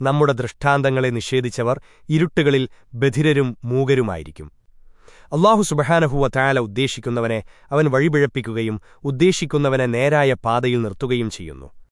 നമ്മുടെ ദൃഷ്ടാന്തങ്ങളെ നിഷേധിച്ചവർ ഇരുട്ടുകളിൽ ബധിരരും മൂകരുമായിരിക്കും. അള്ളാഹു സുബഹാനഹുവ താല ഉദ്ദേശിക്കുന്നവനെ അവൻ വഴിപിഴപ്പിക്കുകയും ഉദ്ദേശിക്കുന്നവനെ നേരായ പാതയിൽ നിർത്തുകയും ചെയ്യുന്നു.